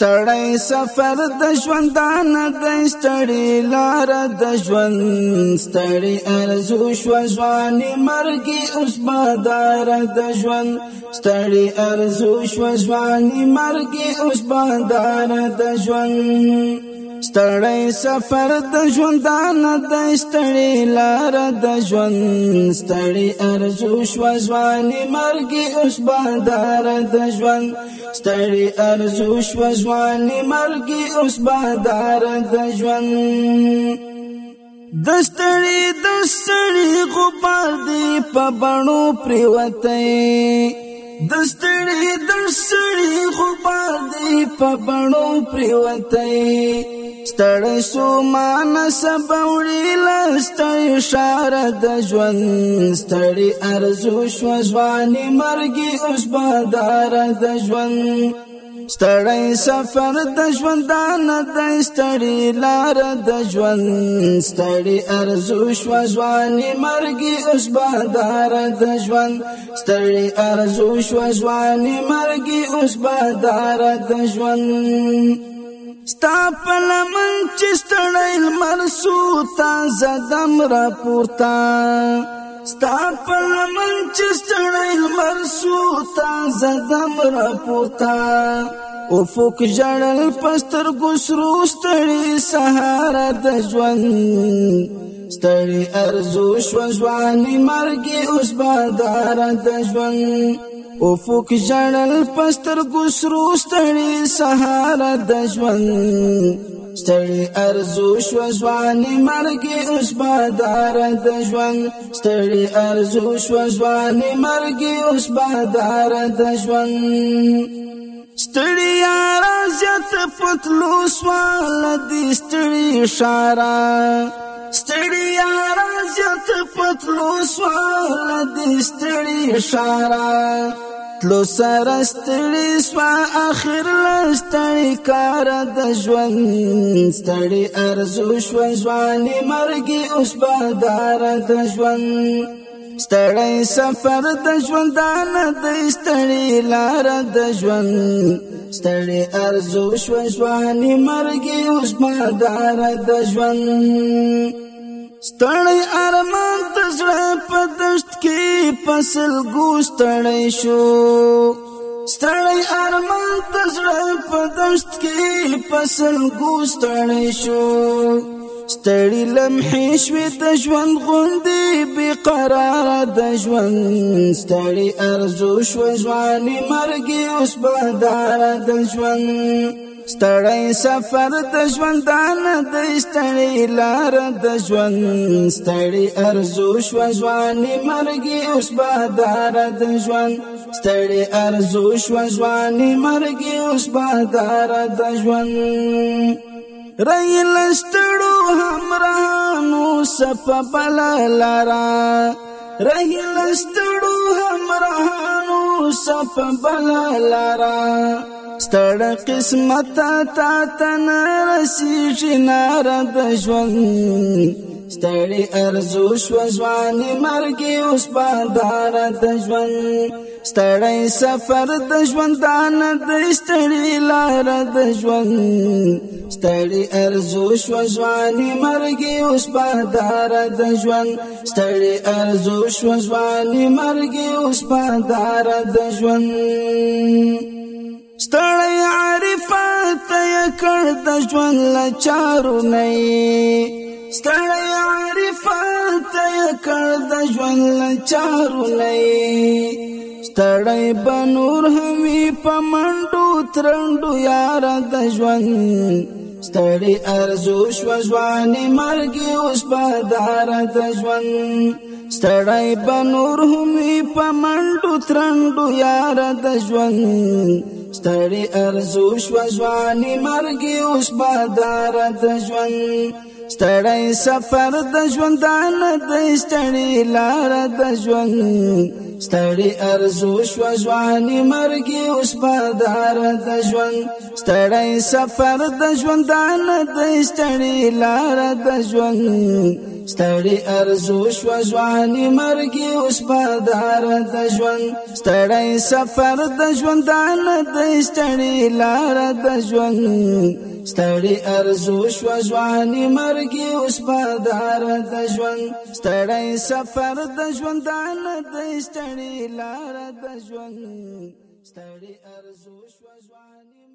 ستړی سفر د ژوندان د ستړی لار د ژوند ستړی ارزو شو ځواني مرګي اوس بادار د ژوند ستړی ارزو شو ځواني مرګي اوس بادار د ژوند ستړی سفر د ژوندان د ستړی لار د ژوند ستړی ارزو شو ځواني مرګ اوس بادار د ژوند ستړی ارزو شو ځواني مرګ اوس بادار د ژوند دستړی دستړی غبار دی په بڼو پریوتای دستړي دستړي خو پر دې په بڼو پریوتې ستړې سو مان سبوړي لستې اشاره د ژوند ستړي ارزو شو ځواني مرګي اوس بادار د ژوند ستړی سفر د ژوندانه د ستړي لار د ژوند ستړي ارزو شو ځواني مرګي اوس بادار د ژوند ستړي ارزو شو ځواني مرګي اوس بادار د ژوند ستا پلمن چې ستړی لمر سو تازه دم را پورته ستا په لمن چې ستړی لمر سو تازه دم را پورته افق ژړل پستر ګسرو ستړي سهار د ژوند ستړي ارزو شو ځواني مرګ اوس بادار د ژوند افق ژړل پستر ګسرو ستړي سهار د ژوند ستړي ارزو شو ځواني مرګ اوس بادار د ژوند ستړي ارزو شو ځواني مرګ اوس بادار د ژوند ستړي راځه ته پتلو سوال دې ستړي اشاره ستړیا راځت پتلو سوال دې ستړي اشاره تلو سره ستړي سوا اخر لستړي کار د ژوند ستړي ارزو شو ځواني مرګي اوس بدار د ژوند ستړي سفر د ژوندان د ستړي لار د ژوند ستړي ارزو شو ځواني مرګي اوس بدار د ژوند ستړی ارمان تزړه په دشت کې فصل ګوستړی شو ستړی ارمان تزړه په دشت کې فصل ګوستړی شو ستړي لمحې شوې د ژوند غوندې بې قراره د ژوند ستړي ارزو شوه ځواني مرګي اوس باداره د ژوند ستړی سفر د ژوندانه د ستړي لار د ژوند ستړي ارزو شوه ځواني مرګي اوس باداره د ژوند ستړي ارزو شوه ځواني مرګي اوس باداره د ژوند رایل ستړو صف بل لرا رحیل ستړو همراهانو صف بل لرا ستړ قسمت تا تن رسیږي نار د ژوند ستړي ارزو شو ځواني مرګ اوس په دار د ژوند ستړي سفر د ژوندان د ستړي لار د ژوند ستړي ارزو شو ځواني مرګ اوس په دار د ژوند ستړي ارزو شو ځواني مرګ اوس په دار د ژوند ستړی عارفات یې کړ د ژوند لچارو نه ستړی عارفات کړ د ژوند چارو لای ستړی بنور همي پمنډو ترندو یار د ژوند ستړی ارزو شو ځواني مرګ اوس په دار د ژوند ستړی بنور همي پمنډو ترندو یار د ژوند ستړي ارزو شو ځواني مرګ اوس بادار د ژوند ستړی سفر د ژوندان د ستړی لار د ژوند ستړی ارزو شو ځواني مرګ اوس پردار د ژوند ستړی سفر د ژوندان د ستړی لار د ژوند ستړي ارزو شو ځواني مرګ اوس په دار د ژوند ستړي سفر د ژوند دان د ستړي لار د ژوند ستړي ارزو شو ځواني مرګ اوس په دار د ژوند ستړي سفر د ژوند دان د ستړي لار د ژوند ستړي ارزو شو ځواني